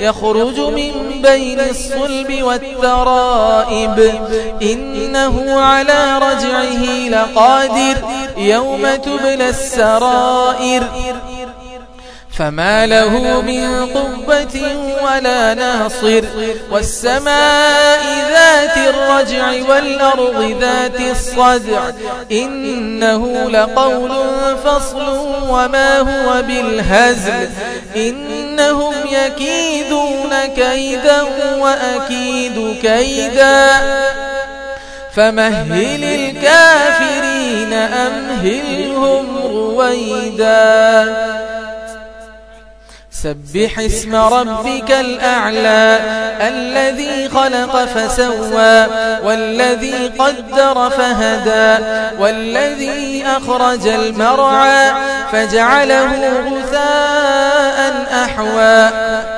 يخرج من بين الصلب والترائب. إنه على رجعه لقادر يوم تبلى السرائر. فما له من قوة ولا ناصر. والسماء ذات الرجع والأرض ذات الصدع. إنه لقول فصل وما هو بالهزل. إنهم يكيدون كيدا وأكيد كيدا. فمهل الكافرين أمهلهم رويدا. سبح اسم ربك الأعلى الذي خلق فسوى والذي قدر فهدى والذي أخرج المرعى فجعله غثاء أحوى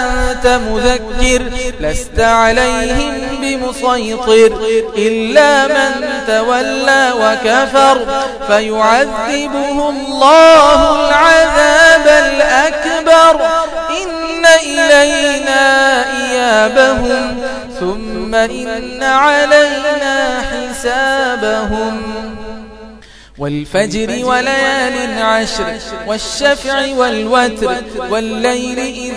أنت مذكر لست عليهم بمسيطر إلا من تولى وكفر فيعذبه الله العذاب الأكبر. إن إلينا إيابهم ثم إن علينا حسابهم. والفجر وليال عشر والشفع والوتر والليل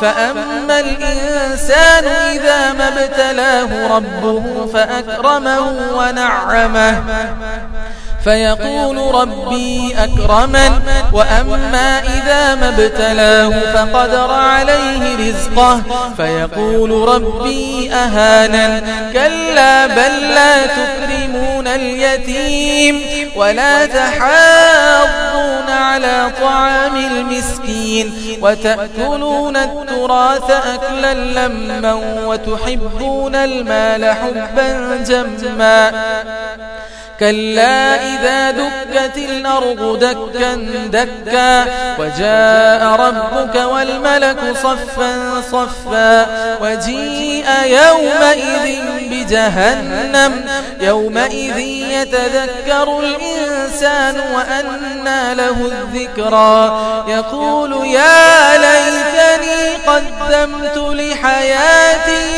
فأما الإنسان إذا ما ابتلاه ربه فأكرمه ونعمه. فيقول ربي أكرمن وأما إذا ما ابتلاه فقدر عليه رزقه. فيقول ربي أهانا كلا بل لا تكرمون اليتيم ولا تحاضون على طعام المسكين وتأكلون التراث أكلا لما وتحبون المال حبا جما كلا إذا دكت الأرض دكا دكا وجاء ربك والملك صفا صفا وجيء يومئذ بجهنم يومئذ يتذكر الإنسان وأنى له الذكرى يقول يا ليتني قدمت لحياتي